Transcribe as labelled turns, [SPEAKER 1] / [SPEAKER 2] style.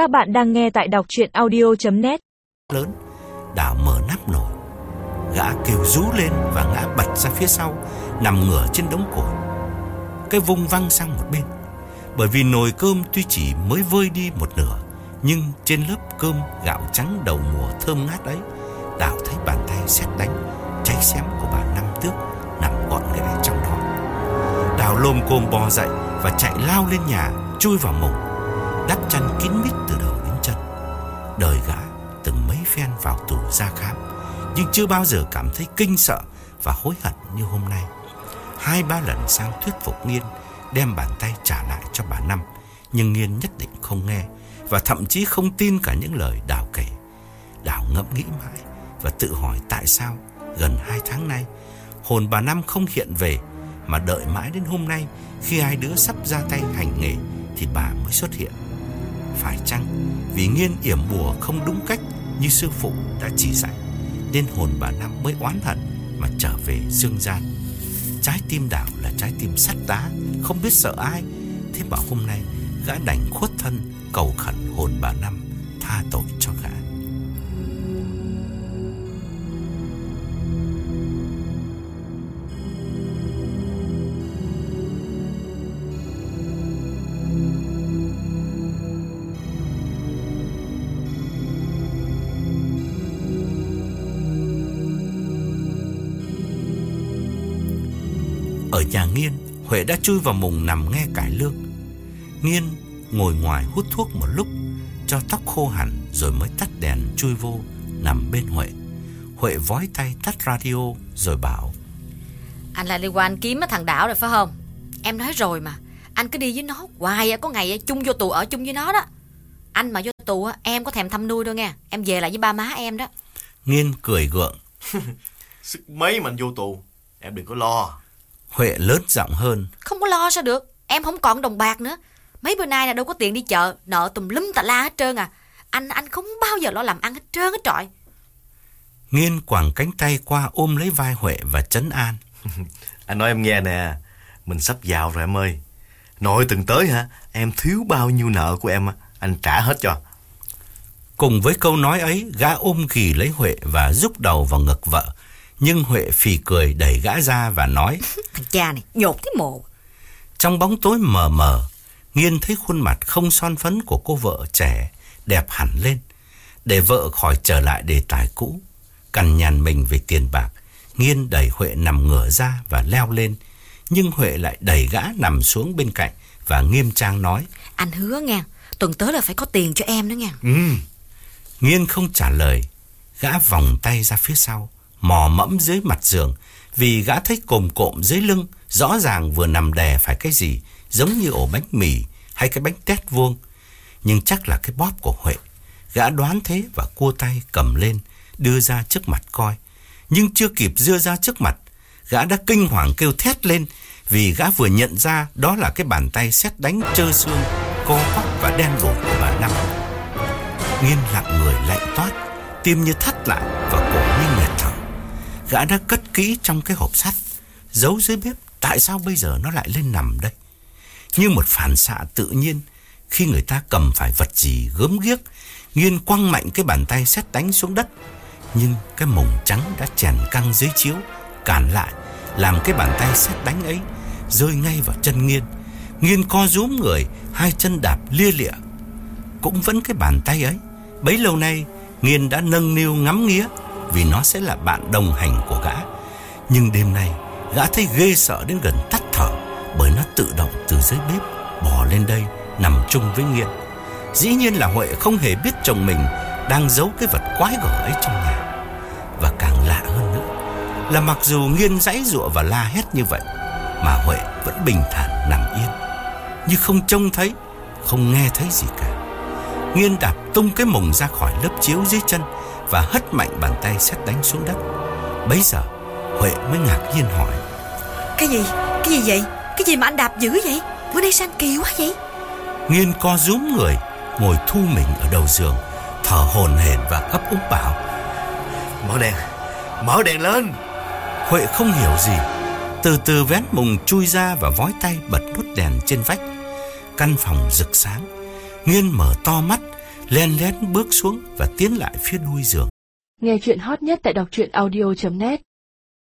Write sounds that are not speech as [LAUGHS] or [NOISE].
[SPEAKER 1] Các bạn đang nghe tại đọc chuyện audio.net
[SPEAKER 2] Lớn, đảo mở nắp nồi. Gã kêu rú lên và ngã bật ra phía sau, nằm ngửa trên đống củi. Cái vung văng sang một bên. Bởi vì nồi cơm tuy chỉ mới vơi đi một nửa, nhưng trên lớp cơm gạo trắng đầu mùa thơm ngát ấy, đảo thấy bàn tay xét đánh, cháy xém của bà Năm Tước nằm gọn ghẽ trong đó. Đào lôm côm bò dậy và chạy lao lên nhà, chui vào mùng, đắp chăn kín mít từ đầu đến chân. Đời gã từng mấy phen vào tù ra khám, nhưng chưa bao giờ cảm thấy kinh sợ và hối hận như hôm nay. Hai ba lần sang thuyết phục Nghiên đem bàn tay trả lại cho bà Năm, nhưng Nghiên nhất định không nghe và thậm chí không tin cả những lời Đào kể. Đào ngẫm nghĩ mãi và tự hỏi tại sao gần hai tháng nay hồn bà Năm không hiện về mà đợi mãi đến hôm nay khi hai đứa sắp ra tay hành nghề thì bà mới xuất hiện. Phải chăng vì nghiên yểm bùa không đúng cách như sư phụ đã chỉ dạy nên hồn bà Năm mới oán hận mà trở về dương gian. Trái tim đảo là trái tim sắt đá, không biết sợ ai. Thế bảo hôm nay gã đành khuất thân cầu khẩn hồn bà Năm tha tội cho gã. Ở nhà Nghiên, Huệ đã chui vào mùng nằm nghe cải lương. Nghiên ngồi ngoài hút thuốc một lúc, cho tóc khô hẳn rồi mới tắt đèn chui vô, nằm bên Huệ. Huệ vói tay tắt radio rồi bảo.
[SPEAKER 3] Anh là liên quan kiếm thằng Đảo rồi phải không? Em nói rồi mà. Anh cứ đi với nó hoài có ngày chung vô tù ở chung với nó đó. Anh mà vô tù em có thèm thăm nuôi đâu nha. Em về lại với ba má em đó.
[SPEAKER 2] Nghiên cười gượng. [LAUGHS]
[SPEAKER 4] Sức mấy mà anh vô tù Em đừng có lo
[SPEAKER 2] Huệ lớn giọng hơn.
[SPEAKER 3] Không có lo sao được. Em không còn đồng bạc nữa. Mấy bữa nay là đâu có tiền đi chợ. Nợ tùm lum tà la hết trơn à. Anh anh không bao giờ lo làm ăn hết trơn hết trọi.
[SPEAKER 2] Nghiên quàng cánh tay qua ôm lấy vai Huệ và trấn an. [LAUGHS]
[SPEAKER 4] Anh nói em nghe nè Mình sắp giàu rồi em ơi Nội từng tới hả Em thiếu bao nhiêu nợ của em á Anh trả hết cho
[SPEAKER 2] Cùng với câu nói ấy, gã ôm ghì lấy Huệ và rúc đầu vào ngực vợ. Nhưng Huệ phì cười đẩy gã ra và nói, [LAUGHS]
[SPEAKER 3] Thằng cha này nhột cái mồ.
[SPEAKER 2] trong bóng tối mờ mờ, Nghiên thấy khuôn mặt không son phấn của cô vợ trẻ đẹp hẳn lên. Để vợ khỏi trở lại đề tài cũ, cằn nhằn mình về tiền bạc, Nghiên đẩy Huệ nằm ngửa ra và leo lên. Nhưng Huệ lại đẩy gã nằm xuống bên cạnh và nghiêm trang nói,
[SPEAKER 3] Anh hứa nghe. Tuần tới là phải có tiền cho em đó nha.
[SPEAKER 4] Ừ
[SPEAKER 2] Nghiên không trả lời, gã vòng tay ra phía sau, mò mẫm dưới mặt giường, vì gã thấy cồm cộm dưới lưng, rõ ràng vừa nằm đè phải cái gì, giống như ổ bánh mì hay cái bánh tét vuông. Nhưng chắc là cái bóp của Huệ. Gã đoán thế và cua tay cầm lên, đưa ra trước mặt coi. Nhưng chưa kịp đưa ra trước mặt, gã đã kinh hoàng kêu thét lên, vì gã vừa nhận ra đó là cái bàn tay xét đánh trơ xương, co quắp và đen đủi của bà Năm. Nghiên lặng người lạnh toát, tim như thắt lại và Gã đã cất kỹ trong cái hộp sắt, giấu dưới bếp, tại sao bây giờ nó lại lên nằm đây? Như một phản xạ tự nhiên, khi người ta cầm phải vật gì gớm ghiếc, Nghiên quăng mạnh cái bàn tay xét đánh xuống đất. Nhưng cái mồng trắng đã chèn căng dưới chiếu, cản lại, làm cái bàn tay xét đánh ấy rơi ngay vào chân Nghiên. Nghiên co rúm người, hai chân đạp lia lịa. Cũng vẫn cái bàn tay ấy, bấy lâu nay Nghiên đã nâng niu ngắm nghía vì nó sẽ là bạn đồng hành của gã. Nhưng đêm nay, gã thấy ghê sợ đến gần tắt thở bởi nó tự động từ dưới bếp bò lên đây nằm chung với Nghiên. Dĩ nhiên là Huệ không hề biết chồng mình đang giấu cái vật quái gở ấy trong nhà. Và càng lạ hơn nữa là mặc dù Nghiên dãy giụa và la hét như vậy mà Huệ vẫn bình thản nằm yên, như không trông thấy, không nghe thấy gì cả. Nghiên đạp tung cái mồng ra khỏi lớp chiếu dưới chân và hất mạnh bàn tay xét đánh xuống đất. Bấy giờ, Huệ mới ngạc nhiên hỏi.
[SPEAKER 3] Cái gì? Cái gì vậy? Cái gì mà anh đạp dữ vậy? Bữa nay sao anh kỳ quá vậy?
[SPEAKER 2] Nghiên co rúm người, ngồi thu mình ở đầu giường, thở hổn hển và ấp úng bảo.
[SPEAKER 4] Mở đèn Mở đèn lên
[SPEAKER 2] Huệ không hiểu gì, từ từ vén mùng chui ra và vói tay bật nút đèn trên vách. Căn phòng rực sáng, Nghiên mở to mắt len lén bước xuống và tiến lại phía đuôi giường.
[SPEAKER 5] Nghe chuyện hot nhất tại đọc truyện audio.net